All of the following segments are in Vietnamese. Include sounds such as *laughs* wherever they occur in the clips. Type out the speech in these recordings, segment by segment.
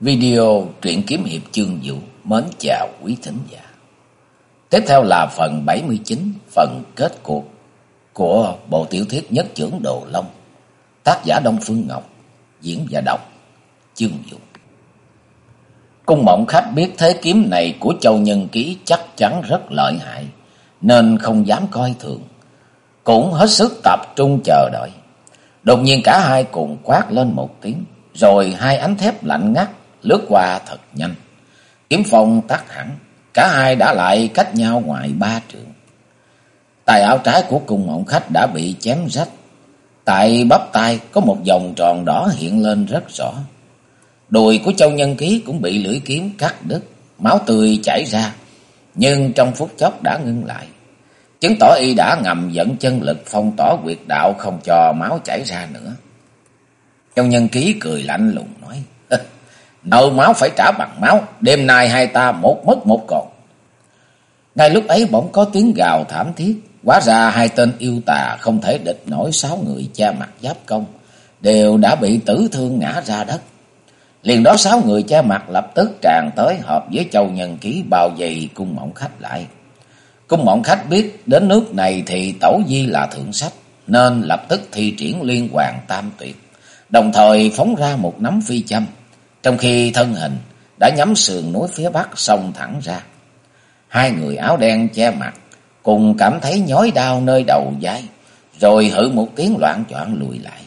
Video truyện kiếm hiệp chương vũ mến chào quý thính giả. Tiếp theo là phần 79, phần kết cuộc của bộ tiểu thuyết nhất trưởng Đồ Long. Tác giả Đông Phương Ngọc, diễn và đọc chương vũ. Cung mộng khách biết thế kiếm này của Châu Nhân Ký chắc chắn rất lợi hại, nên không dám coi thường. Cũng hết sức tập trung chờ đợi. Đột nhiên cả hai cùng quát lên một tiếng, rồi hai ánh thép lạnh ngắt lướt qua thật nhanh. Kiếm phong tắt hẳn, cả hai đã lại cách nhau ngoài ba trượng. Tài áo trái của cùng mộng khách đã bị chém rách. Tại bắp tay có một vòng tròn đỏ hiện lên rất rõ. Đùi của châu nhân ký cũng bị lưỡi kiếm cắt đứt, máu tươi chảy ra, nhưng trong phút chốc đã ngưng lại. Chứng tỏ y đã ngầm dẫn chân lực phong tỏa quyệt đạo không cho máu chảy ra nữa. Châu nhân ký cười lạnh lùng nói. Nợ máu phải trả bằng máu, đêm nay hai ta một mất một còn. Ngay lúc ấy bỗng có tiếng gào thảm thiết, quá ra hai tên yêu tà không thể địch nổi sáu người cha mặt giáp công, đều đã bị tử thương ngã ra đất. Liền đó sáu người cha mặt lập tức tràn tới hợp với châu nhân ký bao dày cung mộng khách lại. Cung mộng khách biết đến nước này thì tẩu di là thượng sách, nên lập tức thi triển liên hoàng tam tuyệt, đồng thời phóng ra một nắm phi châm trong khi thân hình đã nhắm sườn núi phía bắc xông thẳng ra. Hai người áo đen che mặt, cùng cảm thấy nhói đau nơi đầu vai, rồi hử một tiếng loạn choạng lùi lại.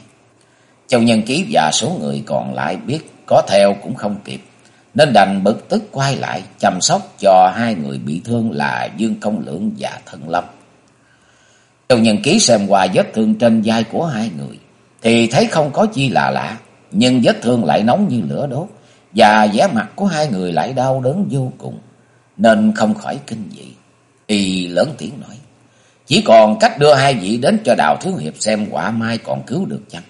Châu Nhân Ký và số người còn lại biết có theo cũng không kịp, nên đành bực tức quay lại chăm sóc cho hai người bị thương là Dương Công Lượng và Thân Lâm. Châu Nhân Ký xem qua vết thương trên vai của hai người, thì thấy không có chi là lạ, nhưng vết thương lại nóng như lửa đốt, và vẻ mặt của hai người lại đau đớn vô cùng, nên không khỏi kinh dị. Y lớn tiếng nói, chỉ còn cách đưa hai vị đến cho Đào Thiếu Hiệp xem quả mai còn cứu được chăng.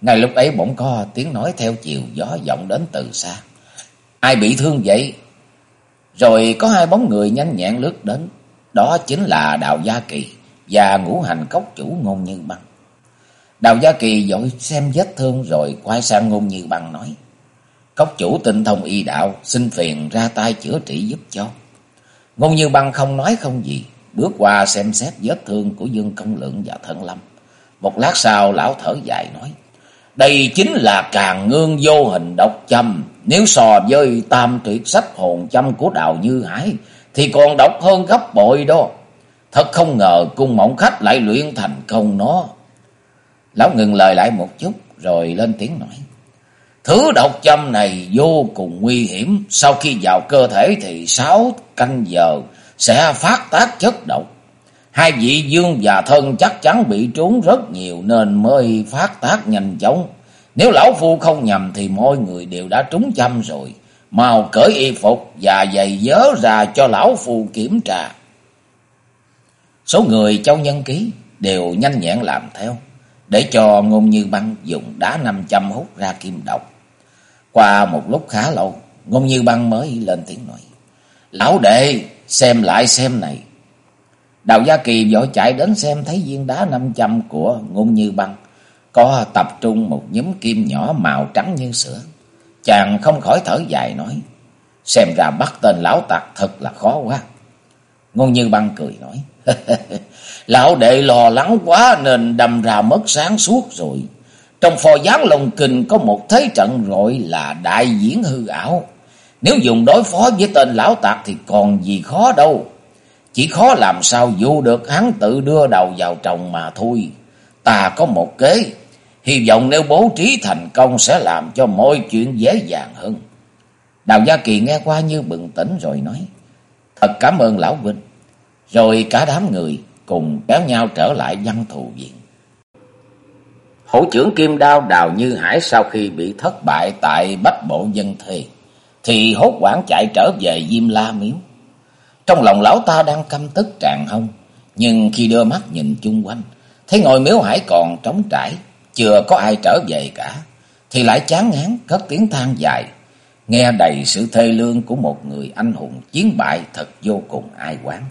Ngay lúc ấy bỗng có tiếng nói theo chiều gió vọng đến từ xa. Ai bị thương vậy? Rồi có hai bóng người nhanh nhẹn lướt đến. Đó chính là Đào Gia Kỳ và ngũ hành cốc chủ ngôn như băng. Đào Gia Kỳ dội xem vết thương rồi quay sang ngôn như băng nói. Cốc chủ tinh thông y đạo, xin phiền ra tay chữa trị giúp cho. Ngôn như băng không nói không gì, bước qua xem xét vết thương của Dương Công Lượng và Thân Lâm. Một lát sau lão thở dài nói, đây chính là càng ngương vô hình độc châm, nếu so với tam tuyệt sách hồn châm của Đào Như Hải, thì còn độc hơn gấp bội đó. Thật không ngờ cung mộng khách lại luyện thành công nó. Lão ngừng lời lại một chút, rồi lên tiếng nói. Thứ độc châm này vô cùng nguy hiểm, sau khi vào cơ thể thì sáu canh giờ sẽ phát tác chất độc. Hai vị dương và thân chắc chắn bị trốn rất nhiều nên mới phát tác nhanh chóng. Nếu lão phu không nhầm thì mọi người đều đã trúng châm rồi. Mau cởi y phục và giày dớ ra cho lão phu kiểm tra. Số người châu nhân ký đều nhanh nhẹn làm theo. Để cho ngôn như băng dùng đá năm trăm hút ra kim độc. Qua một lúc khá lâu, ngôn như băng mới lên tiếng nói. Lão đệ, xem lại xem này. Đào Gia Kỳ vội chạy đến xem thấy viên đá năm trăm của ngôn như băng. Có tập trung một nhúm kim nhỏ màu trắng như sữa. Chàng không khỏi thở dài nói. Xem ra bắt tên lão tặc thật là khó quá. Ngôn như băng cười nói. *laughs* lão đệ lo lắng quá nên đâm ra mất sáng suốt rồi. Trong phò gián lồng kình có một thế trận gọi là đại diễn hư ảo. Nếu dùng đối phó với tên lão tạc thì còn gì khó đâu. Chỉ khó làm sao vô được hắn tự đưa đầu vào trồng mà thôi. Ta có một kế. Hy vọng nếu bố trí thành công sẽ làm cho mọi chuyện dễ dàng hơn. Đào Gia Kỳ nghe qua như bừng tỉnh rồi nói. Thật cảm ơn lão Vinh. Rồi cả đám người cùng kéo nhau trở lại văn thù viện. Hổ trưởng kim đao đào như hải sau khi bị thất bại tại bách bộ dân thề, thì hốt quảng chạy trở về Diêm La Miếu. Trong lòng lão ta đang căm tức tràn hông, nhưng khi đưa mắt nhìn chung quanh, thấy ngôi miếu hải còn trống trải, chưa có ai trở về cả, thì lại chán ngán cất tiếng than dài, nghe đầy sự thê lương của một người anh hùng chiến bại thật vô cùng ai quán.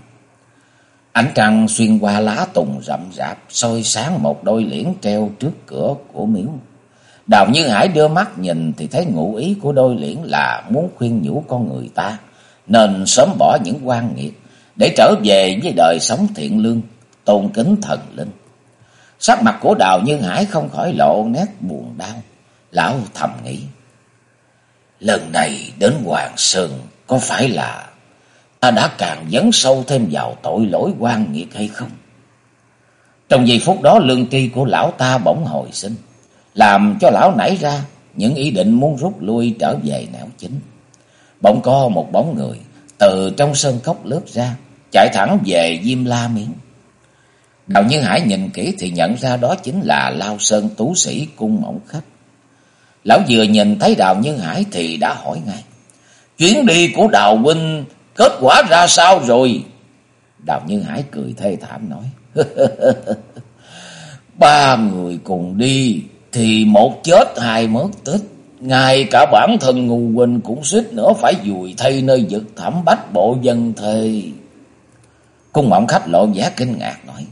Ánh trăng xuyên qua lá tùng rậm rạp, soi sáng một đôi liễn treo trước cửa của miếu. Đào Như Hải đưa mắt nhìn thì thấy ngụ ý của đôi liễn là muốn khuyên nhủ con người ta, nên sớm bỏ những quan nghiệt để trở về với đời sống thiện lương, tôn kính thần linh. Sắc mặt của Đào Như Hải không khỏi lộ nét buồn đau, lão thầm nghĩ. Lần này đến Hoàng Sơn có phải là ta đã càng dấn sâu thêm vào tội lỗi quan nghiệt hay không? Trong giây phút đó lương tri của lão ta bỗng hồi sinh, làm cho lão nảy ra những ý định muốn rút lui trở về nẻo chính. Bỗng có một bóng người từ trong sân cốc lướt ra, chạy thẳng về Diêm La Miễn. Đào Như Hải nhìn kỹ thì nhận ra đó chính là Lao Sơn Tú Sĩ Cung Mộng Khách. Lão vừa nhìn thấy Đào Như Hải thì đã hỏi ngay. Chuyến đi của Đào Huynh kết quả ra sao rồi? Đào Như Hải cười thê thảm nói. *laughs* Ba người cùng đi thì một chết hai mất tích. Ngay cả bản thân ngu huynh cũng suýt nữa phải dùi thay nơi vực thảm bách bộ dân thề. Cung mộng khách lộ vẻ kinh ngạc nói.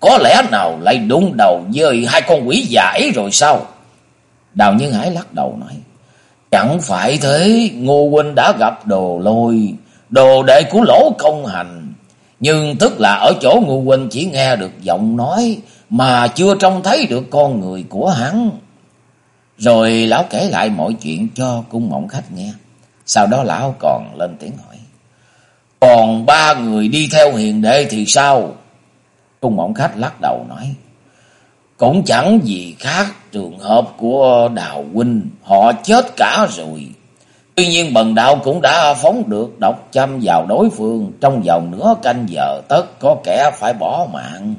Có lẽ nào lại đụng đầu với hai con quỷ già ấy rồi sao? Đào Nhân Hải lắc đầu nói. Chẳng phải thế, Ngô Huynh đã gặp đồ lôi, đồ đệ của lỗ công hành. Nhưng tức là ở chỗ Ngô Huynh chỉ nghe được giọng nói, mà chưa trông thấy được con người của hắn. Rồi lão kể lại mọi chuyện cho cung mộng khách nghe. Sau đó lão còn lên tiếng hỏi. Còn ba người đi theo hiền đệ thì sao? Cung mộng khách lắc đầu nói. Cũng chẳng gì khác trường hợp của Đào Huynh, họ chết cả rồi. Tuy nhiên bần đạo cũng đã phóng được độc châm vào đối phương, trong vòng nửa canh giờ tất có kẻ phải bỏ mạng.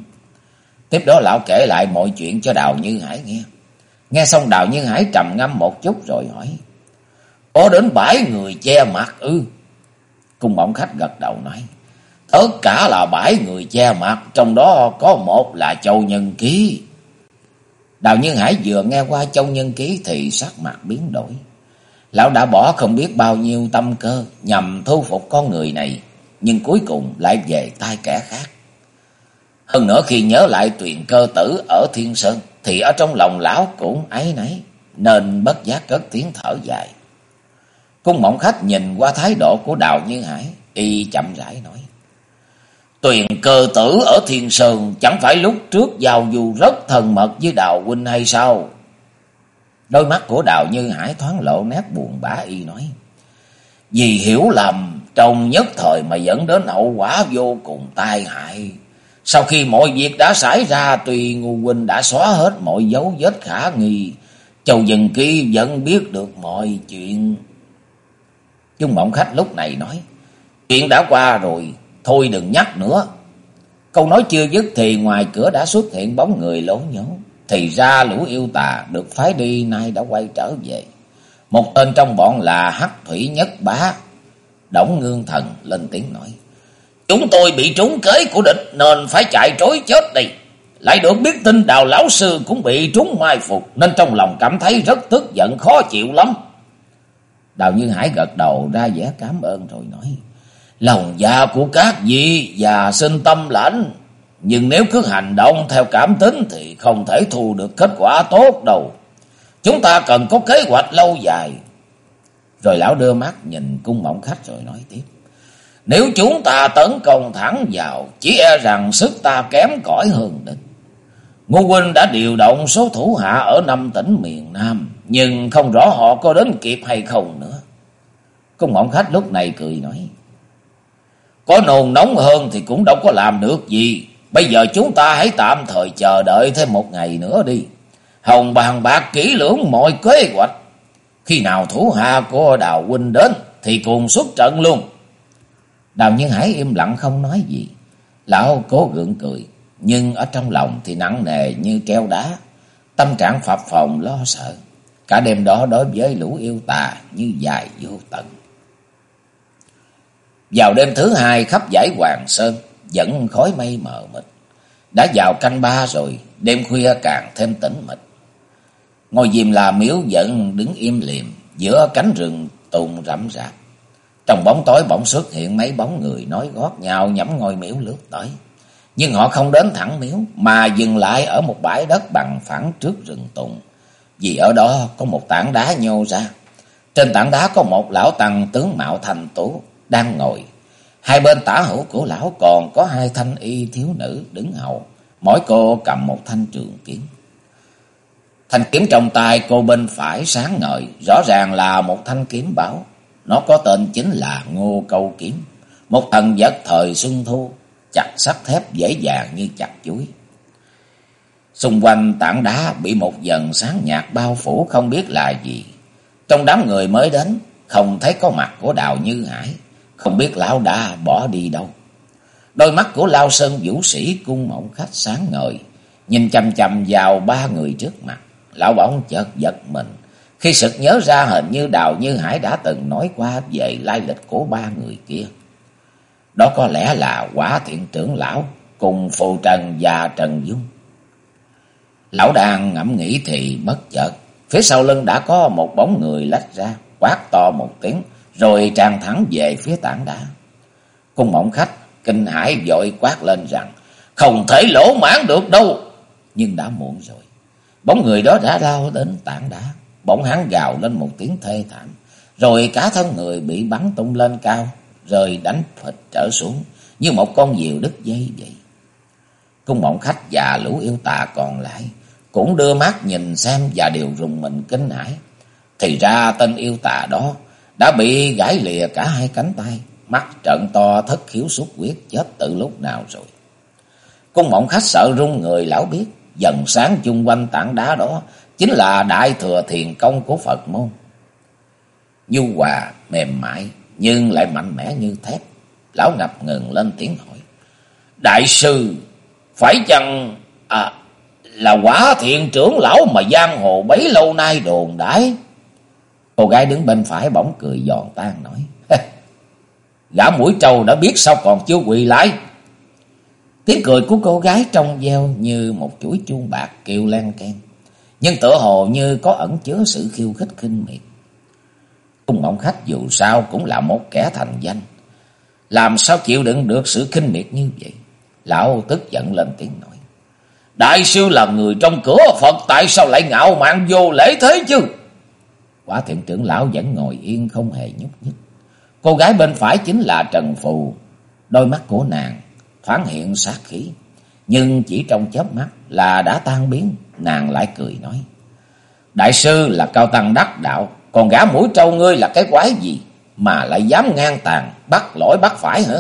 Tiếp đó lão kể lại mọi chuyện cho Đào Như Hải nghe. Nghe xong Đào Như Hải trầm ngâm một chút rồi hỏi. Có đến bảy người che mặt ư? Cung bỗng khách gật đầu nói. Tất cả là bảy người che mặt, trong đó có một là Châu Nhân Ký. Đào Nhân Hải vừa nghe qua Châu Nhân Ký thì sắc mặt biến đổi. Lão đã bỏ không biết bao nhiêu tâm cơ nhằm thu phục con người này, nhưng cuối cùng lại về tay kẻ khác. Hơn nữa khi nhớ lại tuyền cơ tử ở Thiên Sơn, thì ở trong lòng lão cũng ấy nấy, nên bất giác cất tiếng thở dài. Cung mộng khách nhìn qua thái độ của Đào Như Hải, y chậm rãi nói. Tuyền cơ tử ở Thiên Sơn chẳng phải lúc trước giao du rất thân mật với Đào Huynh hay sao? Đôi mắt của Đào Như Hải thoáng lộ nét buồn bã y nói. Vì hiểu lầm, trong nhất thời mà dẫn đến hậu quả vô cùng tai hại. Sau khi mọi việc đã xảy ra, tuy Ngu Huynh đã xóa hết mọi dấu vết khả nghi. Châu Dần Kỳ vẫn biết được mọi chuyện. Trung Mộng Khách lúc này nói. Chuyện đã qua rồi, Thôi đừng nhắc nữa. Câu nói chưa dứt thì ngoài cửa đã xuất hiện bóng người lốn nhố. Thì ra lũ yêu tà được phái đi, nay đã quay trở về. Một tên trong bọn là Hắc Thủy Nhất Bá. Đổng Ngương Thần lên tiếng nói. Chúng tôi bị trúng kế của địch nên phải chạy trối chết đi Lại được biết tin đào lão sư cũng bị trúng mai phục nên trong lòng cảm thấy rất tức giận, khó chịu lắm. Đào Như Hải gật đầu ra vẻ cảm ơn rồi nói. Lòng dạ của các vị và sinh tâm lãnh. Nhưng nếu cứ hành động theo cảm tính thì không thể thu được kết quả tốt đâu. Chúng ta cần có kế hoạch lâu dài. Rồi lão đưa mắt nhìn cung mộng khách rồi nói tiếp. Nếu chúng ta tấn công thẳng vào, chỉ e rằng sức ta kém cỏi hơn địch. Ngô Huynh đã điều động số thủ hạ ở năm tỉnh miền Nam, nhưng không rõ họ có đến kịp hay không nữa. Cung mộng khách lúc này cười nói. Có nồn nóng hơn thì cũng đâu có làm được gì. Bây giờ chúng ta hãy tạm thời chờ đợi thêm một ngày nữa đi. Hồng bàn bạc kỹ lưỡng mọi kế hoạch. Khi nào thủ hạ của Đào Huynh đến thì cùng xuất trận luôn. Đào Nhân Hải im lặng không nói gì. Lão cố gượng cười. Nhưng ở trong lòng thì nặng nề như keo đá. Tâm trạng phập phòng lo sợ. Cả đêm đó đối với lũ yêu tà như dài vô tận. Vào đêm thứ hai khắp giải Hoàng Sơn, vẫn khói mây mờ mịt. Đã vào canh ba rồi, đêm khuya càng thêm tĩnh mịch. Ngôi diêm là miếu vẫn đứng im liềm giữa cánh rừng tùng rậm rạp. Trong bóng tối bỗng xuất hiện mấy bóng người nói gót nhau nhắm ngôi miếu lướt tới. Nhưng họ không đến thẳng miếu mà dừng lại ở một bãi đất bằng phẳng trước rừng tùng. Vì ở đó có một tảng đá nhô ra. Trên tảng đá có một lão tăng tướng mạo thành tú đang ngồi. Hai bên tả hữu của lão còn có hai thanh y thiếu nữ đứng hậu. Mỗi cô cầm một thanh trường kiếm. Thanh kiếm trong tay cô bên phải sáng ngời, rõ ràng là một thanh kiếm bảo. Nó có tên chính là Ngô Câu Kiếm, một thần vật thời xuân thu, chặt sắt thép dễ dàng như chặt chuối. Xung quanh tảng đá bị một dần sáng nhạt bao phủ không biết là gì. Trong đám người mới đến, không thấy có mặt của Đào Như Hải, không biết lão đã bỏ đi đâu. Đôi mắt của Lao Sơn vũ sĩ cung mộng khách sáng ngời, nhìn chăm chăm vào ba người trước mặt. Lão bỗng chợt giật mình, khi sực nhớ ra hình như Đào Như Hải đã từng nói qua về lai lịch của ba người kia. Đó có lẽ là quả thiện trưởng lão cùng Phù Trần và Trần Dung. Lão đang ngẫm nghĩ thì bất chợt, phía sau lưng đã có một bóng người lách ra, quát to một tiếng, rồi tràn thẳng về phía tảng đá. Cung mộng khách, kinh hải vội quát lên rằng, không thể lỗ mãn được đâu. Nhưng đã muộn rồi. Bóng người đó đã lao đến tảng đá, bỗng hắn gào lên một tiếng thê thảm, rồi cả thân người bị bắn tung lên cao, rồi đánh phịch trở xuống, như một con diều đứt dây vậy. Cung mộng khách và lũ yêu tà còn lại, cũng đưa mắt nhìn xem và đều rùng mình kinh hãi. Thì ra tên yêu tà đó đã bị gãy lìa cả hai cánh tay, mắt trợn to thất khiếu xuất huyết chết từ lúc nào rồi. Cung mộng khách sợ run người lão biết, dần sáng chung quanh tảng đá đó chính là đại thừa thiền công của Phật môn. Nhu hòa, mềm mại, nhưng lại mạnh mẽ như thép. Lão ngập ngừng lên tiếng hỏi. Đại sư, phải chăng à, là quả thiện trưởng lão mà giang hồ bấy lâu nay đồn đãi? Cô gái đứng bên phải bỗng cười giòn tan nói. Gã mũi trâu đã biết sao còn chưa quỳ lại. Tiếng cười của cô gái trong veo như một chuỗi chuông bạc kêu len can, Nhưng tựa hồ như có ẩn chứa sự khiêu khích khinh miệt. Cung mộng khách dù sao cũng là một kẻ thành danh. Làm sao chịu đựng được sự khinh miệt như vậy? Lão tức giận lên tiếng nói. Đại sư là người trong cửa Phật tại sao lại ngạo mạn vô lễ thế chứ? Quả thiện trưởng lão vẫn ngồi yên không hề nhúc nhích. Cô gái bên phải chính là Trần Phù. Đôi mắt của nàng thoáng hiện sát khí. Nhưng chỉ trong chớp mắt là đã tan biến. Nàng lại cười nói. Đại sư là cao tăng đắc đạo. Còn gã mũi trâu ngươi là cái quái gì? Mà lại dám ngang tàn, bắt lỗi bắt phải hả?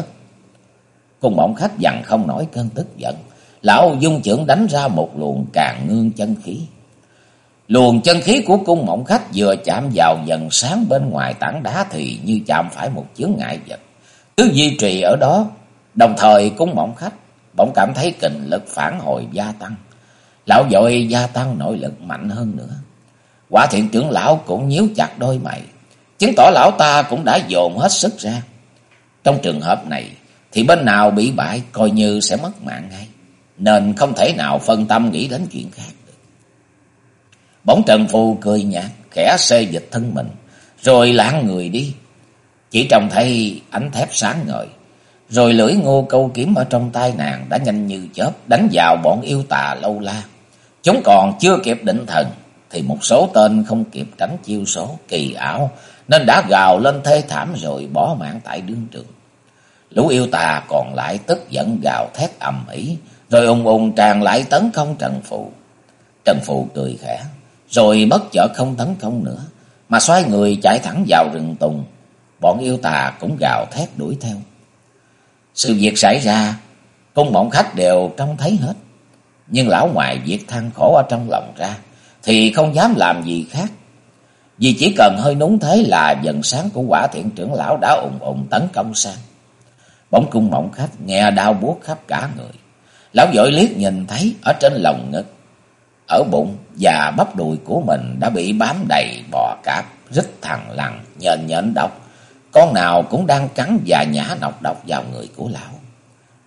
Cùng mộng khách dằn không nổi cơn tức giận. Lão dung trưởng đánh ra một luồng càng ngương chân khí. Luồng chân khí của cung mộng khách vừa chạm vào dần sáng bên ngoài tảng đá thì như chạm phải một chướng ngại vật. Cứ duy trì ở đó, đồng thời cung mộng khách bỗng cảm thấy kình lực phản hồi gia tăng. Lão dội gia tăng nội lực mạnh hơn nữa. Quả thiện trưởng lão cũng nhíu chặt đôi mày, chứng tỏ lão ta cũng đã dồn hết sức ra. Trong trường hợp này thì bên nào bị bại coi như sẽ mất mạng ngay, nên không thể nào phân tâm nghĩ đến chuyện khác. Bỗng Trần Phu cười nhạt, khẽ xê dịch thân mình, rồi lãng người đi. Chỉ trông thấy ánh thép sáng ngời, rồi lưỡi ngô câu kiếm ở trong tay nàng đã nhanh như chớp đánh vào bọn yêu tà lâu la. Chúng còn chưa kịp định thần, thì một số tên không kịp tránh chiêu số kỳ ảo, nên đã gào lên thê thảm rồi bỏ mạng tại đương trường. Lũ yêu tà còn lại tức giận gào thét ầm ĩ, rồi ùng ùng tràn lại tấn công Trần phụ Trần phụ cười khẽ, rồi bất chợt không tấn công nữa, mà xoay người chạy thẳng vào rừng tùng. Bọn yêu tà cũng gào thét đuổi theo. Sự việc xảy ra, cung mộng khách đều trông thấy hết. Nhưng lão ngoài việc than khổ ở trong lòng ra, thì không dám làm gì khác. Vì chỉ cần hơi núng thế là dần sáng của quả thiện trưởng lão đã ủng ủng tấn công sang. bỗng cung mộng khách nghe đau buốt khắp cả người. Lão dội liếc nhìn thấy ở trên lồng ngực ở bụng và bắp đùi của mình đã bị bám đầy bò cạp, rít thằng lằn, nhện nhện độc. Con nào cũng đang cắn và nhả nọc độc vào người của lão.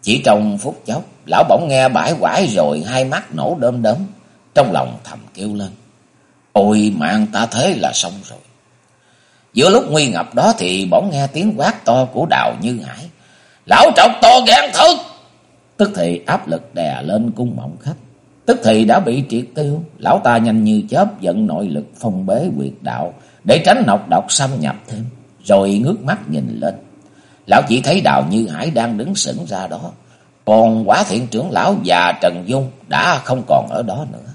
Chỉ trong phút chốc, lão bỗng nghe bãi quải rồi hai mắt nổ đơm đớm, trong lòng thầm kêu lên. Ôi mạng ta thế là xong rồi. Giữa lúc nguy ngập đó thì bỗng nghe tiếng quát to của đào như hải. Lão trọc to gan thức! Tức thì áp lực đè lên cung mộng khách tức thì đã bị triệt tiêu. Lão ta nhanh như chớp dẫn nội lực phong bế quyệt đạo để tránh nọc độc xâm nhập thêm, rồi ngước mắt nhìn lên. Lão chỉ thấy Đào Như Hải đang đứng sững ra đó, còn quả thiện trưởng lão già Trần Dung đã không còn ở đó nữa.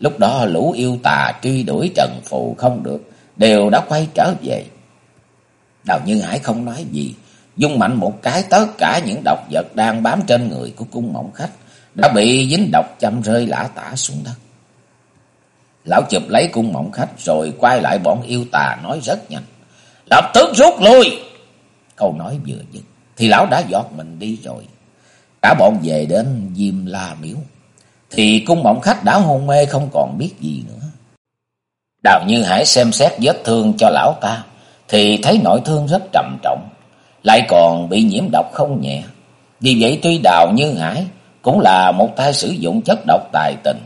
Lúc đó lũ yêu tà truy đuổi Trần Phù không được, đều đã quay trở về. Đào Như Hải không nói gì, dung mạnh một cái tất cả những độc vật đang bám trên người của cung mộng khách đã bị dính độc châm rơi lã tả xuống đất. Lão chụp lấy cung mộng khách rồi quay lại bọn yêu tà nói rất nhanh. Lập tức rút lui! Câu nói vừa dứt, thì lão đã giọt mình đi rồi. Cả bọn về đến Diêm La Miếu. Thì cung mộng khách đã hôn mê không còn biết gì nữa. Đào Như Hải xem xét vết thương cho lão ta. Thì thấy nội thương rất trầm trọng. Lại còn bị nhiễm độc không nhẹ. Vì vậy tuy Đào Như Hải cũng là một tay sử dụng chất độc tài tình.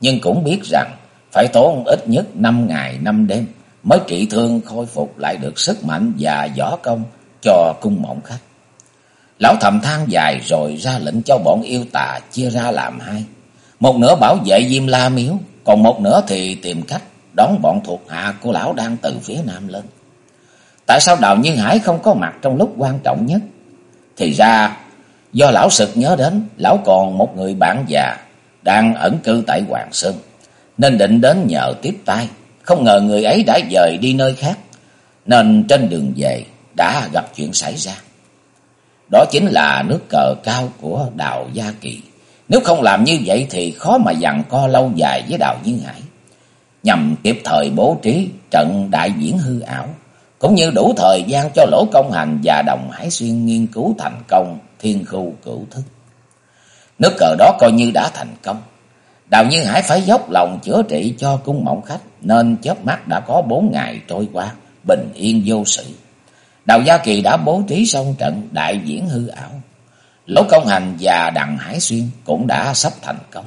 Nhưng cũng biết rằng phải tốn ít nhất 5 ngày 5 đêm mới trị thương khôi phục lại được sức mạnh và võ công cho cung mộng khách. Lão thầm than dài rồi ra lệnh cho bọn yêu tà chia ra làm hai. Một nửa bảo vệ Diêm La Miếu, còn một nửa thì tìm cách đón bọn thuộc hạ của lão đang từ phía nam lên. Tại sao Đào Nhân Hải không có mặt trong lúc quan trọng nhất? Thì ra, do lão sực nhớ đến, lão còn một người bạn già đang ẩn cư tại Hoàng Sơn, nên định đến nhờ tiếp tay. Không ngờ người ấy đã dời đi nơi khác, nên trên đường về đã gặp chuyện xảy ra. Đó chính là nước cờ cao của Đào Gia Kỳ. Nếu không làm như vậy thì khó mà dặn co lâu dài với Đào Như Hải. Nhằm kịp thời bố trí trận đại diễn hư ảo, cũng như đủ thời gian cho Lỗ Công Hành và Đồng Hải Xuyên nghiên cứu thành công thiên khu cửu thức. Nước cờ đó coi như đã thành công. Đào Như Hải phải dốc lòng chữa trị cho cung mộng khách, nên chớp mắt đã có bốn ngày trôi qua, bình yên vô sự. Đào Gia Kỳ đã bố trí xong trận đại diễn hư ảo. Lỗ Công Hành và Đặng Hải Xuyên cũng đã sắp thành công.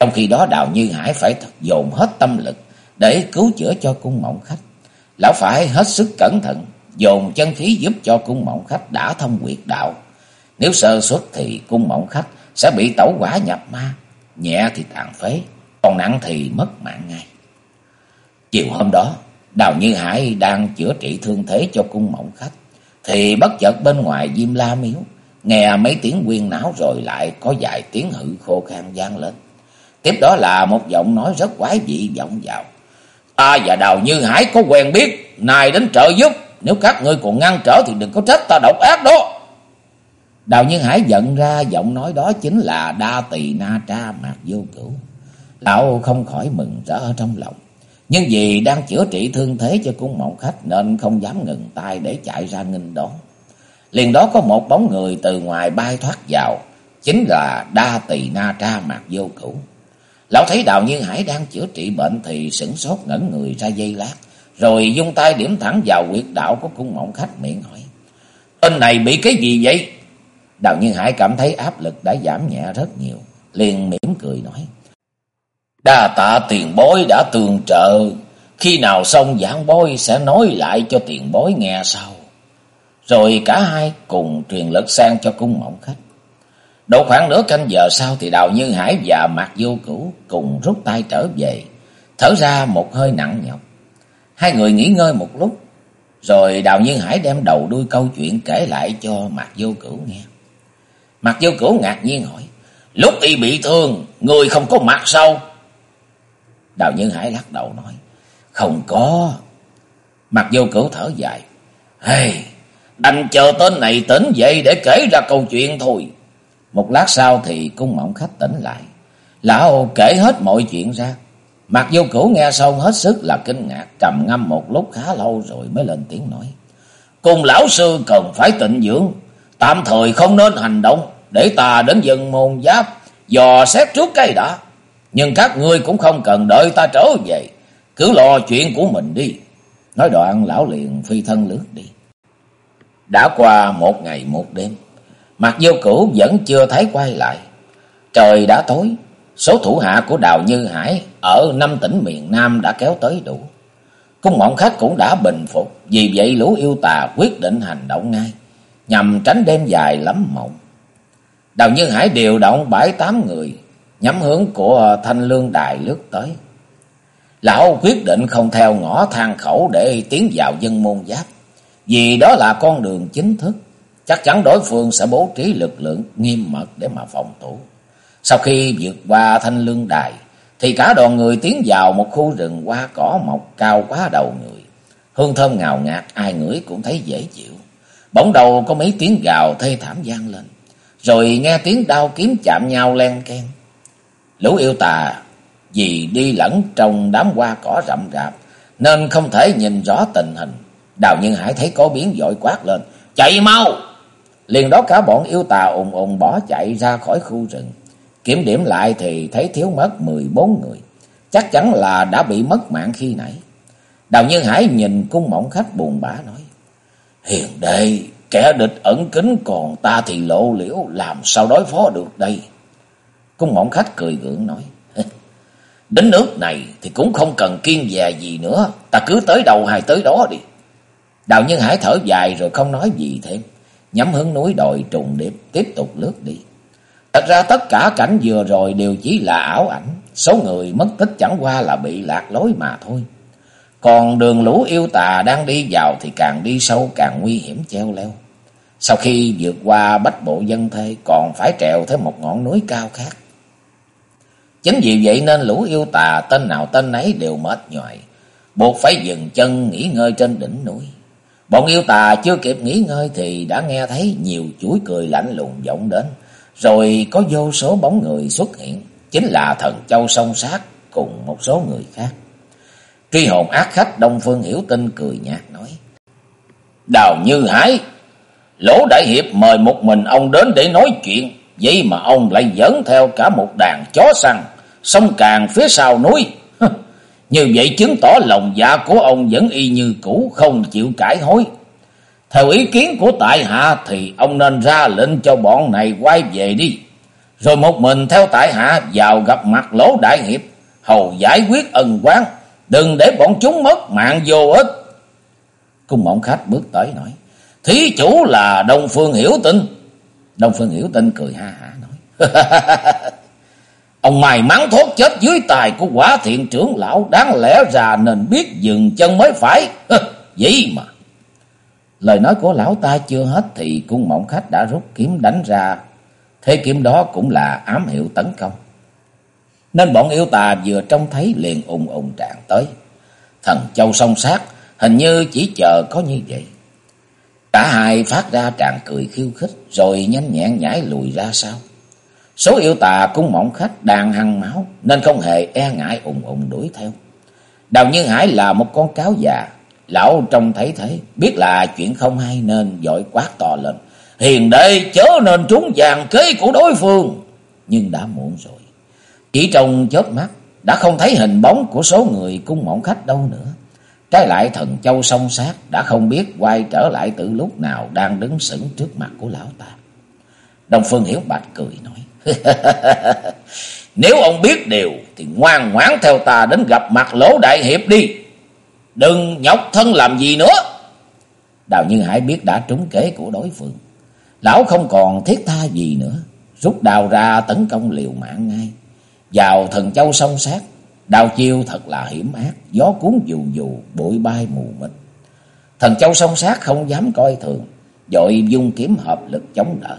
Trong khi đó Đào Như Hải phải dồn hết tâm lực để cứu chữa cho cung mộng khách. Lão phải hết sức cẩn thận, dồn chân khí giúp cho cung mộng khách đã thông quyệt đạo. Nếu sơ suất thì cung mộng khách sẽ bị tẩu quả nhập ma, nhẹ thì tàn phế, còn nặng thì mất mạng ngay. Chiều hôm đó, Đào Như Hải đang chữa trị thương thế cho cung mộng khách. Thì bất chợt bên ngoài Diêm La Miếu, nghe mấy tiếng quyên não rồi lại có vài tiếng hự khô khan vang lên. Tiếp đó là một giọng nói rất quái dị vọng vào. Ta và Đào Như Hải có quen biết, nài đến trợ giúp, nếu các ngươi còn ngăn trở thì đừng có trách ta độc ác đó. Đào Như Hải giận ra giọng nói đó chính là đa tỳ na tra mạc vô cửu. Lão không khỏi mừng rỡ trong lòng. Nhưng vì đang chữa trị thương thế cho cung mộng khách nên không dám ngừng tay để chạy ra nghênh đón. Liền đó có một bóng người từ ngoài bay thoát vào, chính là Đa Tỳ Na Tra Mạc Vô Cửu. Lão thấy Đào Như Hải đang chữa trị bệnh thì sửng sốt ngẩn người ra dây lát, rồi dung tay điểm thẳng vào quyệt đạo của cung mộng khách miệng hỏi. Tên này bị cái gì vậy? Đào Như Hải cảm thấy áp lực đã giảm nhẹ rất nhiều, liền mỉm cười nói. Đa tạ tiền bối đã tường trợ. Khi nào xong giảng bối sẽ nói lại cho tiền bối nghe sau. Rồi cả hai cùng truyền lực sang cho cung mộng khách. Độ khoảng nửa canh giờ sau thì Đào Như Hải và Mạc Vô Cửu cùng rút tay trở về. Thở ra một hơi nặng nhọc. Hai người nghỉ ngơi một lúc. Rồi Đào Như Hải đem đầu đuôi câu chuyện kể lại cho Mạc Vô Cửu nghe. Mạc Vô Cửu ngạc nhiên hỏi. Lúc y bị thương, người không có mặt sao? Đào như Hải lắc đầu nói. Không có. Mặc vô cửu thở dài. Hey, đành chờ tên này tỉnh dậy để kể ra câu chuyện thôi. Một lát sau thì cung mộng khách tỉnh lại. Lão kể hết mọi chuyện ra. Mặc vô cửu nghe xong hết sức là kinh ngạc. Trầm ngâm một lúc khá lâu rồi mới lên tiếng nói. Cùng lão sư cần phải tịnh dưỡng. Tạm thời không nên hành động. Để ta đến dân môn giáp. Dò xét trước cây đã. Nhưng các ngươi cũng không cần đợi ta trở về. Cứ lo chuyện của mình đi. Nói đoạn lão liền phi thân lướt đi. Đã qua một ngày một đêm. Mặc vô cửu vẫn chưa thấy quay lại. Trời đã tối. Số thủ hạ của Đào Như Hải ở năm tỉnh miền Nam đã kéo tới đủ. Cung mộng khách cũng đã bình phục. Vì vậy lũ yêu tà quyết định hành động ngay. Nhằm tránh đêm dài lắm mộng. Đào Như Hải điều động bảy tám người, nhắm hướng của thanh lương đài lướt tới. Lão quyết định không theo ngõ thang khẩu để tiến vào dân môn giáp. Vì đó là con đường chính thức. Chắc chắn đối phương sẽ bố trí lực lượng nghiêm mật để mà phòng thủ. Sau khi vượt qua thanh lương đài, thì cả đoàn người tiến vào một khu rừng hoa cỏ mọc cao quá đầu người. Hương thơm ngào ngạt, ai ngửi cũng thấy dễ chịu. Bỗng đầu có mấy tiếng gào thê thảm gian lên. Rồi nghe tiếng đao kiếm chạm nhau len ken. Lũ yêu tà vì đi lẫn trong đám hoa cỏ rậm rạp nên không thể nhìn rõ tình hình. Đào Nhân Hải thấy có biến dội quát lên. Chạy mau! Liền đó cả bọn yêu tà ùng ùng bỏ chạy ra khỏi khu rừng. Kiểm điểm lại thì thấy thiếu mất 14 người. Chắc chắn là đã bị mất mạng khi nãy. Đào Nhân Hải nhìn cung mộng khách buồn bã nói. Hiền đệ, kẻ địch ẩn kính còn ta thì lộ liễu, làm sao đối phó được đây? Cung mộng khách cười gượng nói. *laughs* Đến nước này thì cũng không cần kiên dè gì nữa, ta cứ tới đầu hay tới đó đi. Đào Nhân Hải thở dài rồi không nói gì thêm, nhắm hướng núi đồi trùng điệp tiếp tục lướt đi. Thật ra tất cả cảnh vừa rồi đều chỉ là ảo ảnh, số người mất tích chẳng qua là bị lạc lối mà thôi. Còn đường lũ yêu tà đang đi vào thì càng đi sâu càng nguy hiểm treo leo. Sau khi vượt qua bách bộ dân thê còn phải trèo thêm một ngọn núi cao khác. Chính vì vậy nên lũ yêu tà tên nào tên nấy đều mệt nhòi, buộc phải dừng chân nghỉ ngơi trên đỉnh núi. Bọn yêu tà chưa kịp nghỉ ngơi thì đã nghe thấy nhiều chuỗi cười lạnh lùng vọng đến, rồi có vô số bóng người xuất hiện, chính là thần châu song sát cùng một số người khác. Truy hồn ác khách Đông Phương Hiểu Tinh cười nhạt nói. Đào Như Hải, Lỗ Đại Hiệp mời một mình ông đến để nói chuyện, vậy mà ông lại dẫn theo cả một đàn chó săn, sông càng phía sau núi. Như vậy chứng tỏ lòng dạ của ông vẫn y như cũ, không chịu cải hối. Theo ý kiến của tại hạ thì ông nên ra lệnh cho bọn này quay về đi. Rồi một mình theo tại hạ vào gặp mặt lỗ đại hiệp, hầu giải quyết ân quán, đừng để bọn chúng mất mạng vô ích. Cung mộng khách bước tới nói, thí chủ là Đông Phương Hiểu Tinh. Đông Phương Hiểu Tinh cười ha hả nói, *laughs* Ông may mắn thoát chết dưới tài của quả thiện trưởng lão, đáng lẽ ra nên biết dừng chân mới phải. Vậy mà. Lời nói của lão ta chưa hết thì cung mộng khách đã rút kiếm đánh ra. Thế kiếm đó cũng là ám hiệu tấn công. Nên bọn yêu tà vừa trông thấy liền ùng ùng tràn tới. Thần châu song sát, hình như chỉ chờ có như vậy. Cả hai phát ra tràn cười khiêu khích, rồi nhanh nhẹn nhảy lùi ra sau. Số yêu tà cung mộng khách đang hăng máu nên không hề e ngại ủng ủng đuổi theo. Đào như Hải là một con cáo già. Lão trông thấy thế, biết là chuyện không hay nên dội quát to lên. Hiền đệ chớ nên trúng vàng kế của đối phương. Nhưng đã muộn rồi. Chỉ trong chớp mắt đã không thấy hình bóng của số người cung mộng khách đâu nữa. Trái lại thần châu song sát đã không biết quay trở lại từ lúc nào đang đứng sững trước mặt của lão ta. Đông Phương Hiểu Bạch cười nói. *laughs* Nếu ông biết điều, thì ngoan ngoãn theo ta đến gặp mặt lỗ đại hiệp đi. Đừng nhọc thân làm gì nữa. Đào Như Hải biết đã trúng kế của đối phương. Lão không còn thiết tha gì nữa. Rút đào ra tấn công liều mạng ngay. Vào thần châu song sát. Đào chiêu thật là hiểm ác. Gió cuốn dù dù, bụi bay mù mịt. Thần châu song sát không dám coi thường. Dội dung kiếm hợp lực chống đỡ.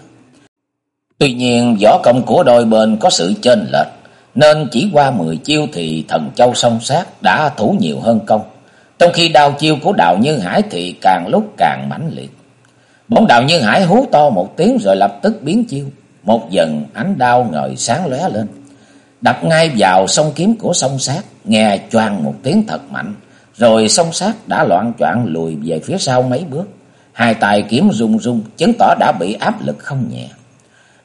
Tuy nhiên võ công của đôi bên có sự chênh lệch, nên chỉ qua 10 chiêu thì thần châu song sát đã thủ nhiều hơn công. Trong khi đao chiêu của đạo Như Hải thì càng lúc càng mãnh liệt. Bóng đạo Như Hải hú to một tiếng rồi lập tức biến chiêu. Một dần ánh đao ngời sáng lóe lên. Đập ngay vào song kiếm của song sát, nghe choang một tiếng thật mạnh. Rồi song sát đã loạn choạng lùi về phía sau mấy bước. Hai tay kiếm rung rung, chứng tỏ đã bị áp lực không nhẹ.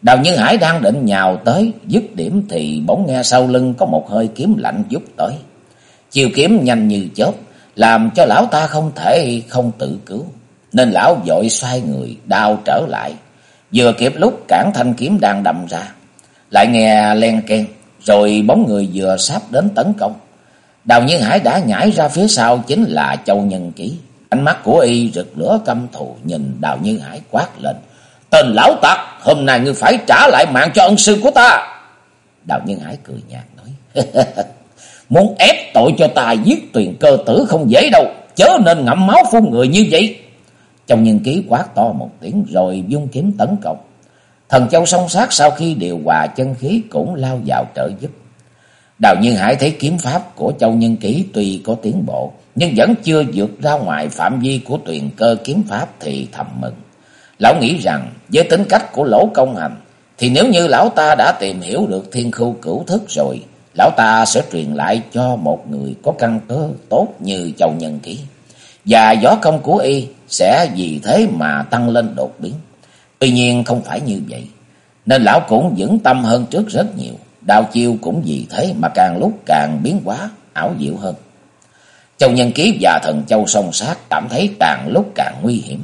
Đào Nhân Hải đang định nhào tới, dứt điểm thì bỗng nghe sau lưng có một hơi kiếm lạnh giúp tới. Chiều kiếm nhanh như chớp, làm cho lão ta không thể không tự cứu. Nên lão vội xoay người, đao trở lại. Vừa kịp lúc cản thanh kiếm đang đầm ra. Lại nghe len ken, rồi bóng người vừa sắp đến tấn công. Đào Nhân Hải đã nhảy ra phía sau chính là Châu Nhân Ký. Ánh mắt của y rực lửa căm thù nhìn Đào Nhân Hải quát lên. Tên lão tặc, hôm nay ngươi phải trả lại mạng cho ân sư của ta. Đào Nhân Hải cười nhạt nói. *laughs* Muốn ép tội cho ta giết tuyền cơ tử không dễ đâu. Chớ nên ngậm máu phun người như vậy. Trong nhân ký quát to một tiếng rồi dung kiếm tấn công. Thần châu song sát sau khi điều hòa chân khí cũng lao vào trợ giúp. Đào Nhân Hải thấy kiếm pháp của Châu Nhân Ký tuy có tiến bộ, nhưng vẫn chưa vượt ra ngoài phạm vi của tuyền cơ kiếm pháp thì thầm mừng. Lão nghĩ rằng với tính cách của lỗ công hành, thì nếu như lão ta đã tìm hiểu được thiên khu cửu thức rồi, lão ta sẽ truyền lại cho một người có căn cơ tốt như Châu Nhân Ký. Và gió công của y sẽ vì thế mà tăng lên đột biến. Tuy nhiên không phải như vậy, nên lão cũng vững tâm hơn trước rất nhiều. Đào chiêu cũng vì thế mà càng lúc càng biến hóa, ảo diệu hơn. Châu Nhân Ký và thần Châu song sát cảm thấy càng lúc càng nguy hiểm,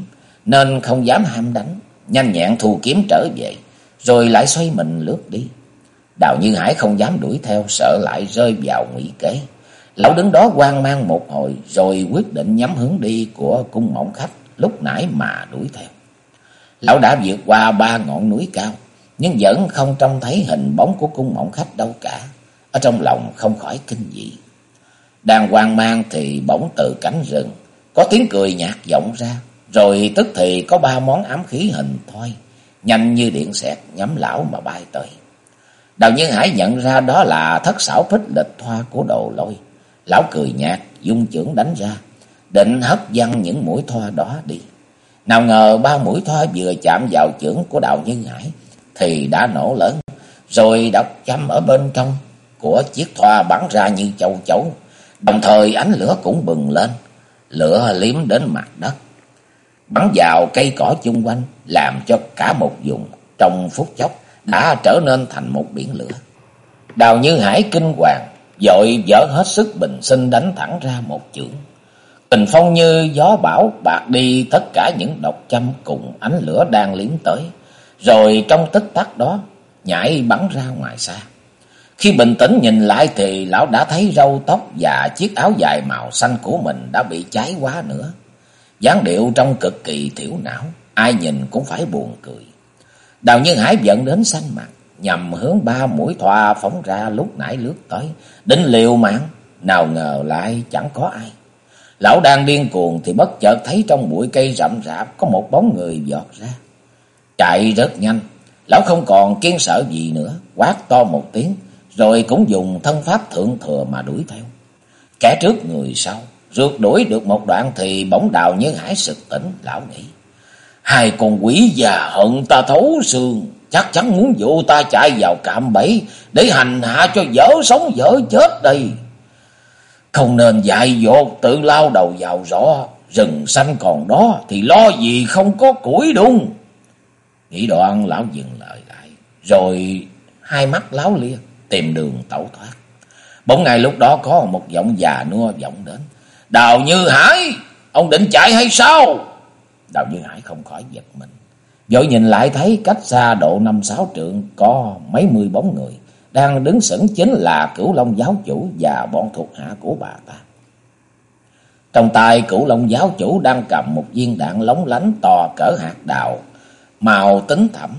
nên không dám ham đánh, nhanh nhẹn thu kiếm trở về, rồi lại xoay mình lướt đi. Đào Như Hải không dám đuổi theo, sợ lại rơi vào nguy kế. Lão đứng đó quan mang một hồi, rồi quyết định nhắm hướng đi của cung mỏng khách lúc nãy mà đuổi theo. Lão đã vượt qua ba ngọn núi cao, nhưng vẫn không trông thấy hình bóng của cung mộng khách đâu cả. Ở trong lòng không khỏi kinh dị. Đang hoang mang thì bỗng từ cánh rừng, có tiếng cười nhạt vọng ra, rồi tức thì có ba món ám khí hình thoi, nhanh như điện xẹt nhắm lão mà bay tới. Đào Nhân Hải nhận ra đó là thất xảo phích lịch thoa của đồ lôi. Lão cười nhạt, dung trưởng đánh ra, định hất văng những mũi thoa đó đi. Nào ngờ ba mũi thoa vừa chạm vào chưởng của Đào Nhân Hải, thì đã nổ lớn, rồi độc châm ở bên trong của chiếc thoa bắn ra như châu chấu. Đồng thời ánh lửa cũng bừng lên, lửa liếm đến mặt đất, bắn vào cây cỏ chung quanh, làm cho cả một vùng trong phút chốc đã trở nên thành một biển lửa. Đào Như Hải kinh hoàng, dội dở hết sức bình sinh đánh thẳng ra một chưởng. Tình phong như gió bão bạc đi tất cả những độc châm cùng ánh lửa đang liếm tới. Rồi trong tích tắc đó, nhảy bắn ra ngoài xa. Khi bình tĩnh nhìn lại thì lão đã thấy râu tóc và chiếc áo dài màu xanh của mình đã bị cháy quá nữa dáng điệu trông cực kỳ thiểu não, ai nhìn cũng phải buồn cười. Đào Nhân Hải giận đến xanh mặt, nhằm hướng ba mũi thoa phóng ra lúc nãy lướt tới, định liều mạng, nào ngờ lại chẳng có ai. Lão đang điên cuồng thì bất chợt thấy trong bụi cây rậm rạp có một bóng người giọt ra. Chạy rất nhanh, lão không còn kiên sợ gì nữa, quát to một tiếng, rồi cũng dùng thân pháp thượng thừa mà đuổi theo. Kẻ trước người sau, rượt đuổi được một đoạn thì bỗng đào như hải sực tỉnh, lão nghĩ. Hai con quỷ già hận ta thấu xương, chắc chắn muốn dụ ta chạy vào cạm bẫy để hành hạ cho dở sống dở chết đây. Không nên dại dột tự lao đầu vào rõ, rừng xanh còn đó thì lo gì không có củi đúng Nghĩ đoạn lão dừng lại lại, rồi hai mắt láo lia, tìm đường tẩu thoát. Bỗng ngày lúc đó có một giọng già nua vọng đến. Đào Như Hải, ông định chạy hay sao? Đào Như Hải không khỏi giật mình. Rồi nhìn lại thấy cách xa độ năm sáu trượng có mấy mươi bóng người. Đang đứng sững chính là cửu long giáo chủ và bọn thuộc hạ của bà ta. Trong tay cửu long giáo chủ đang cầm một viên đạn lóng lánh to cỡ hạt đào màu tính thẳm.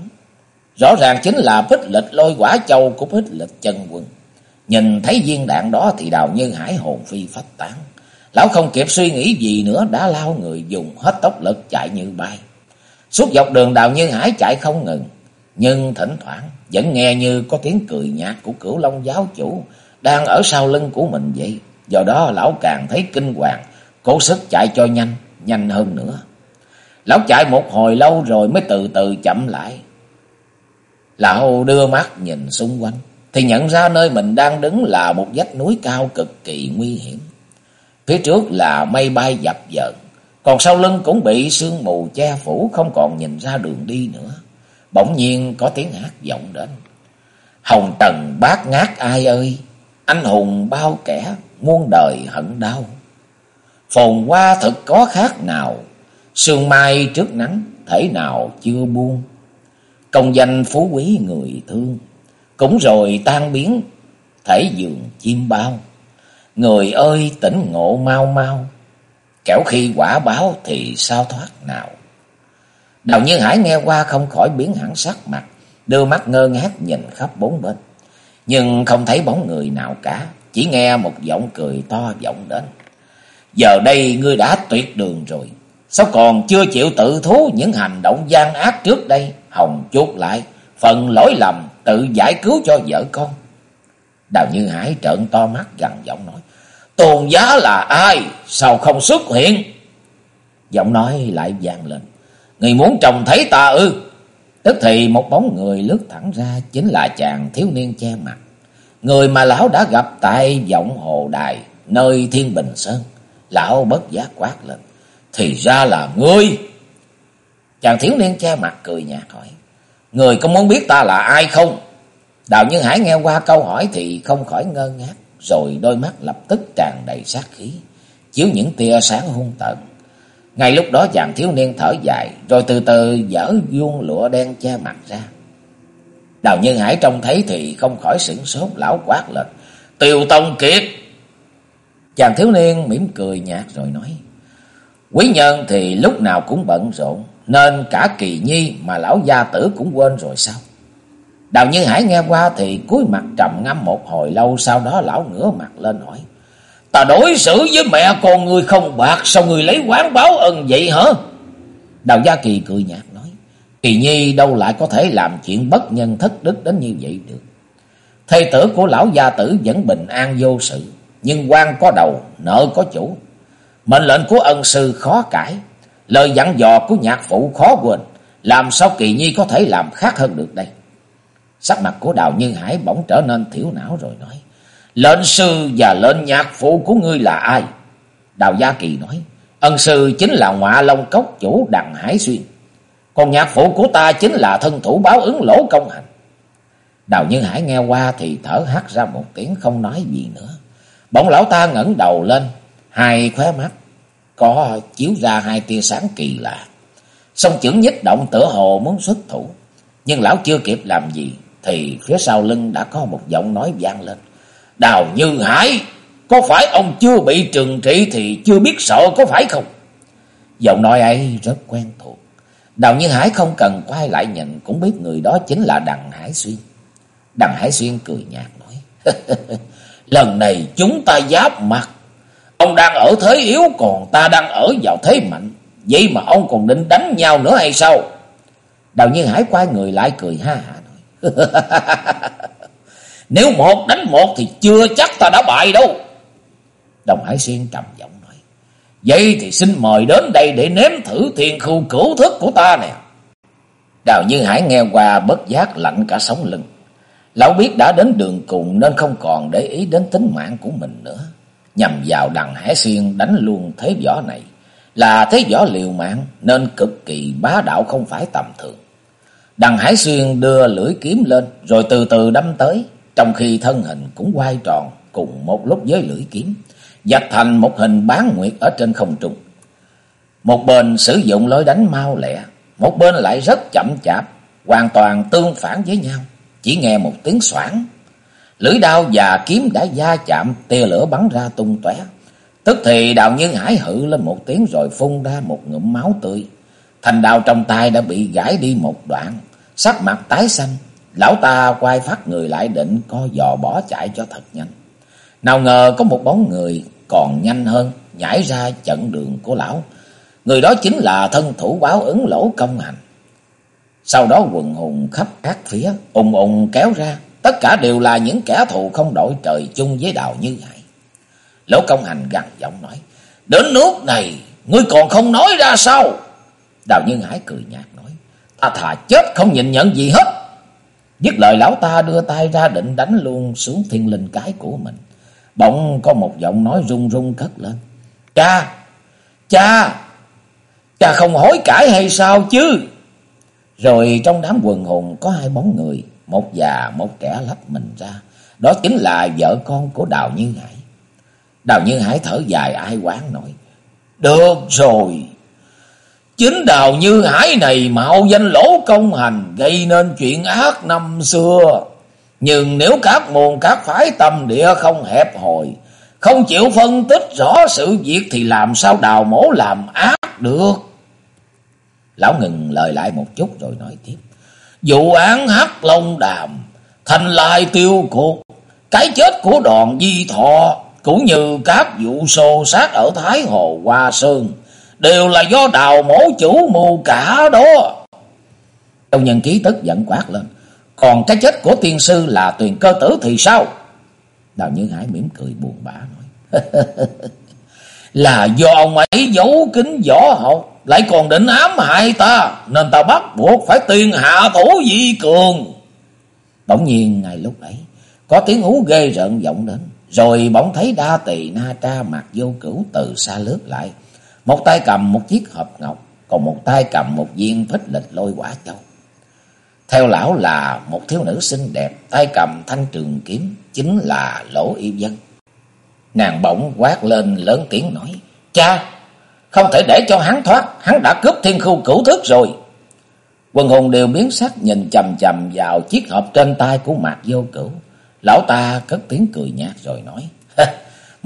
Rõ ràng chính là phích lịch lôi quả châu của phích lịch chân quân. Nhìn thấy viên đạn đó thì đào như hải hồn phi phách tán. Lão không kịp suy nghĩ gì nữa đã lao người dùng hết tốc lực chạy như bay. Suốt dọc đường đào như hải chạy không ngừng. Nhưng thỉnh thoảng vẫn nghe như có tiếng cười nhạt của cửu long giáo chủ đang ở sau lưng của mình vậy. Do đó lão càng thấy kinh hoàng, cố sức chạy cho nhanh, nhanh hơn nữa. Lão chạy một hồi lâu rồi mới từ từ chậm lại. Lão đưa mắt nhìn xung quanh, thì nhận ra nơi mình đang đứng là một vách núi cao cực kỳ nguy hiểm. Phía trước là mây bay dập dờn, còn sau lưng cũng bị sương mù che phủ không còn nhìn ra đường đi nữa. Bỗng nhiên có tiếng hát vọng đến. Hồng trần bát ngát ai ơi, anh hùng bao kẻ, muôn đời hận đau. Phồn hoa thực có khác nào, Sương mai trước nắng, thể nào chưa buông. Công danh phú quý người thương, cũng rồi tan biến, thể giường chim bao. Người ơi tỉnh ngộ mau mau, kẻo khi quả báo thì sao thoát nào. Đào Như Hải nghe qua không khỏi biến hẳn sắc mặt, đưa mắt ngơ ngác nhìn khắp bốn bên. Nhưng không thấy bóng người nào cả, chỉ nghe một giọng cười to vọng đến. Giờ đây ngươi đã tuyệt đường rồi, sao còn chưa chịu tự thú những hành động gian ác trước đây, hồng chuốt lại, phần lỗi lầm tự giải cứu cho vợ con. Đào Như Hải trợn to mắt gần giọng nói, Tôn giá là ai, sao không xuất hiện? Giọng nói lại vang lên, Người muốn trông thấy ta ư? Tức thì một bóng người lướt thẳng ra chính là chàng thiếu niên che mặt. Người mà lão đã gặp tại giọng hồ đài nơi Thiên Bình Sơn. Lão bất giác quát lên. Thì ra là ngươi. Chàng thiếu niên che mặt cười nhạt hỏi. Người có muốn biết ta là ai không? Đào Nhân Hải nghe qua câu hỏi thì không khỏi ngơ ngác. Rồi đôi mắt lập tức tràn đầy sát khí. Chiếu những tia sáng hung tợn. Ngay lúc đó chàng thiếu niên thở dài, rồi từ từ dở vuông lụa đen che mặt ra. Đào Nhân Hải trông thấy thì không khỏi sửng sốt lão quát lên. Tiêu Tông Kiệt! Chàng thiếu niên mỉm cười nhạt rồi nói. Quý nhân thì lúc nào cũng bận rộn, nên cả kỳ nhi mà lão gia tử cũng quên rồi sao? Đào như Hải nghe qua thì cúi mặt trầm ngâm một hồi lâu, sau đó lão ngửa mặt lên hỏi. Ta đối xử với mẹ con người không bạc Sao người lấy quán báo ân vậy hả? Đào Gia Kỳ cười nhạt nói Kỳ Nhi đâu lại có thể làm chuyện bất nhân thất đức đến như vậy được. Thầy tử của lão gia tử vẫn bình an vô sự Nhưng quan có đầu, nợ có chủ. Mệnh lệnh của ân sư khó cãi Lời dặn dò của nhạc phụ khó quên Làm sao Kỳ Nhi có thể làm khác hơn được đây? Sắc mặt của Đào Như Hải bỗng trở nên thiểu não rồi nói Lệnh sư và lệnh nhạc phụ của ngươi là ai? Đào Gia Kỳ nói. Ân sư chính là ngọa long cốc chủ Đằng Hải Xuyên. Còn nhạc phụ của ta chính là thân thủ báo ứng lỗ công hành. Đào như Hải nghe qua thì thở hắt ra một tiếng không nói gì nữa. Bỗng lão ta ngẩng đầu lên, hai khóe mắt có chiếu ra hai tia sáng kỳ lạ. Song chưởng nhích động tựa hồ muốn xuất thủ, nhưng lão chưa kịp làm gì thì phía sau lưng đã có một giọng nói vang lên. Đào Như Hải, có phải ông chưa bị trừng trị thì chưa biết sợ có phải không? Giọng nói ấy rất quen thuộc. Đào Như Hải không cần quay lại nhận cũng biết người đó chính là Đằng Hải Xuyên. Đằng Hải Xuyên cười nhạt nói. *laughs* Lần này chúng ta giáp mặt. Ông đang ở thế yếu còn ta đang ở vào thế mạnh. Vậy mà ông còn định đánh nhau nữa hay sao? Đào Như Hải quay người lại cười ha hả. *laughs* Nếu một đánh một thì chưa chắc ta đã bại đâu. Đồng Hải Xuyên trầm giọng nói. Vậy thì xin mời đến đây để nếm thử thiền khu cửu thức của ta nè. Đào Như Hải nghe qua bất giác lạnh cả sống lưng. Lão biết đã đến đường cùng nên không còn để ý đến tính mạng của mình nữa. Nhằm vào đằng Hải Xuyên đánh luôn thế võ này. Là thế võ liều mạng nên cực kỳ bá đạo không phải tầm thường. Đằng Hải Xuyên đưa lưỡi kiếm lên rồi từ từ đâm tới trong khi thân hình cũng quay tròn cùng một lúc với lưỡi kiếm, dạch thành một hình bán nguyệt ở trên không trung. Một bên sử dụng lối đánh mau lẹ, một bên lại rất chậm chạp, hoàn toàn tương phản với nhau, chỉ nghe một tiếng xoảng. Lưỡi đao và kiếm đã va chạm, tia lửa bắn ra tung tóe. Tức thì đạo nhân hải hự lên một tiếng rồi phun ra một ngụm máu tươi. Thành đào trong tay đã bị gãy đi một đoạn, sắc mặt tái xanh, Lão ta quay phát người lại định co giò bỏ chạy cho thật nhanh. Nào ngờ có một bóng người còn nhanh hơn nhảy ra chặn đường của lão. Người đó chính là thân thủ báo ứng lỗ công hành. Sau đó quần hùng khắp các phía ùng ùng kéo ra. Tất cả đều là những kẻ thù không đổi trời chung với đào như hải. Lỗ công hành gằn giọng nói. Đến nước này ngươi còn không nói ra sao? Đào Nhân Hải cười nhạt nói. Ta thà chết không nhìn nhận gì hết. Dứt lời lão ta đưa tay ra định đánh luôn xuống thiên linh cái của mình. Bỗng có một giọng nói run run cất lên. Cha! Cha! Cha không hối cải hay sao chứ? Rồi trong đám quần hùng có hai bóng người, một già một trẻ lấp mình ra. Đó chính là vợ con của Đào Như Hải. Đào Như Hải thở dài ai quán nói. Được rồi, Chính đào như hải này mạo danh lỗ công hành gây nên chuyện ác năm xưa. Nhưng nếu các môn các phái tâm địa không hẹp hồi, không chịu phân tích rõ sự việc thì làm sao đào mổ làm ác được. Lão ngừng lời lại một chút rồi nói tiếp. Vụ án hắc long đàm thành lai tiêu cuộc. Cái chết của đoàn di thọ cũng như các vụ xô sát ở Thái Hồ Hoa Sơn đều là do đào mổ chủ mù cả đó. Châu Nhân Ký tức giận quát lên. Còn cái chết của tiên sư là tuyền cơ tử thì sao? Đào Như Hải mỉm cười buồn bã nói. *laughs* là do ông ấy giấu kính võ học. Lại còn định ám hại ta. Nên ta bắt buộc phải tiền hạ thủ di cường. Bỗng nhiên ngày lúc ấy. Có tiếng hú ghê rợn vọng đến. Rồi bỗng thấy đa tỳ na tra mặt vô cửu từ xa lướt lại. Một tay cầm một chiếc hộp ngọc. Còn một tay cầm một viên phích lịch lôi quả châu. Theo lão là một thiếu nữ xinh đẹp, tay cầm thanh trường kiếm, chính là Lỗ Y Dân. Nàng bỗng quát lên lớn tiếng nói, Cha, không thể để cho hắn thoát, hắn đã cướp thiên khu cửu thức rồi. Quân hùng đều biến sắc nhìn chầm chầm vào chiếc hộp trên tay của Mạc Vô Cửu. Lão ta cất tiếng cười nhạt rồi nói, *laughs*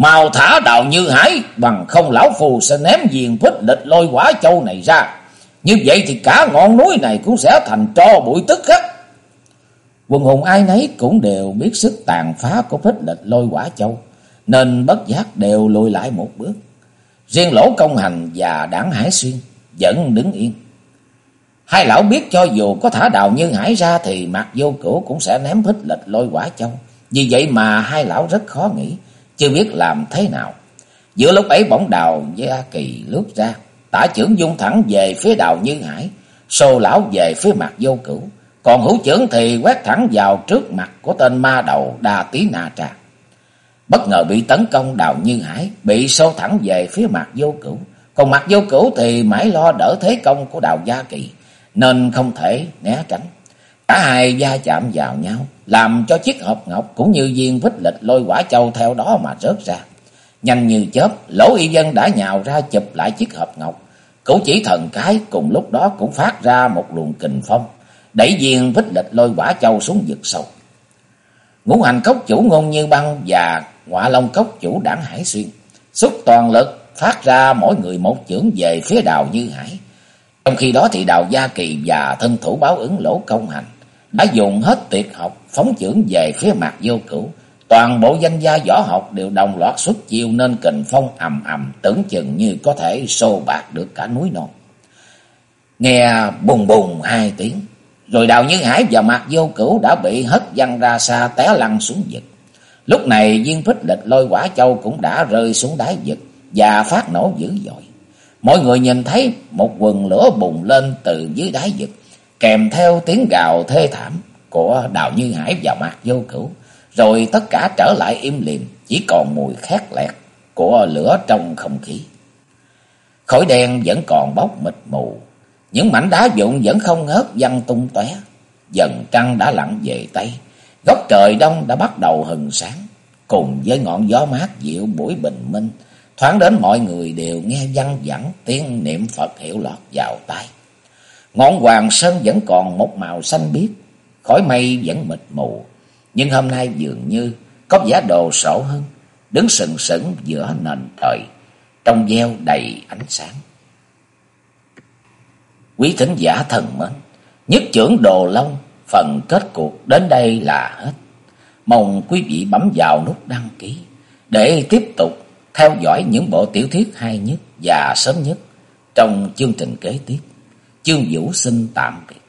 Màu thả đào như hải, bằng không lão phù sẽ ném diền phích lịch lôi quả châu này ra. Như vậy thì cả ngọn núi này cũng sẽ thành tro bụi tức khắc. Quần hùng ai nấy cũng đều biết sức tàn phá của phích lịch lôi quả châu. Nên bất giác đều lùi lại một bước. Riêng lỗ công hành và đảng hải xuyên vẫn đứng yên. Hai lão biết cho dù có thả đào như hải ra thì mặt vô cửu cũng sẽ ném phích lịch lôi quả châu. Vì vậy mà hai lão rất khó nghĩ, chưa biết làm thế nào. Giữa lúc ấy bỗng đào gia kỳ lướt ra, Tả trưởng dung thẳng về phía đào Như Hải, sô lão về phía mặt vô cửu. Còn hữu trưởng thì quét thẳng vào trước mặt của tên ma đầu đà tí na trà. Bất ngờ bị tấn công đào Như Hải, bị sô thẳng về phía mặt vô cửu. Còn mặt vô cửu thì mãi lo đỡ thế công của đào Gia Kỳ, nên không thể né tránh. Cả hai va chạm vào nhau, làm cho chiếc hộp ngọc cũng như viên vít lịch lôi quả châu theo đó mà rớt ra. Nhanh như chớp, lỗ y dân đã nhào ra chụp lại chiếc hộp ngọc. Cửu chỉ thần cái cùng lúc đó cũng phát ra một luồng kình phong, đẩy viên vít lịch lôi quả châu xuống vực sâu. Ngũ hành cốc chủ ngôn như băng và ngọa long cốc chủ đảng hải xuyên, xuất toàn lực phát ra mỗi người một chưởng về phía đào như hải. Trong khi đó thì đào gia kỳ và thân thủ báo ứng lỗ công hành đã dùng hết tuyệt học phóng chưởng về phía mặt vô cửu, Toàn bộ danh gia võ học đều đồng loạt xuất chiêu nên kình phong ầm ầm tưởng chừng như có thể xô bạc được cả núi non. Nghe bùng bùng hai tiếng, rồi đào như hải và mặt vô cửu đã bị hất văng ra xa té lăn xuống vực. Lúc này viên phích lịch lôi quả châu cũng đã rơi xuống đáy vực và phát nổ dữ dội. Mọi người nhìn thấy một quần lửa bùng lên từ dưới đáy vực, kèm theo tiếng gào thê thảm của đào như hải và mặt vô cửu. Rồi tất cả trở lại im lìm, chỉ còn mùi khét lẹt của lửa trong không khí. Khói đen vẫn còn bốc mịt mù, những mảnh đá vụn vẫn không ngớt văng tung tóe. Dần trăng đã lặn về Tây, góc trời đông đã bắt đầu hừng sáng, cùng với ngọn gió mát dịu buổi bình minh, thoáng đến mọi người đều nghe văng vẳng tiếng niệm Phật hiệu lọt vào tai. Ngọn hoàng sơn vẫn còn một màu xanh biếc, khói mây vẫn mịt mù, nhưng hôm nay dường như có vẻ đồ sổ hơn, đứng sừng sững giữa nền trời, trong veo đầy ánh sáng. Quý thính giả thần mến, nhất trưởng đồ long, phần kết cuộc đến đây là hết. Mong quý vị bấm vào nút đăng ký để tiếp tục theo dõi những bộ tiểu thuyết hay nhất và sớm nhất trong chương trình kế tiếp. Chương Vũ xin tạm biệt.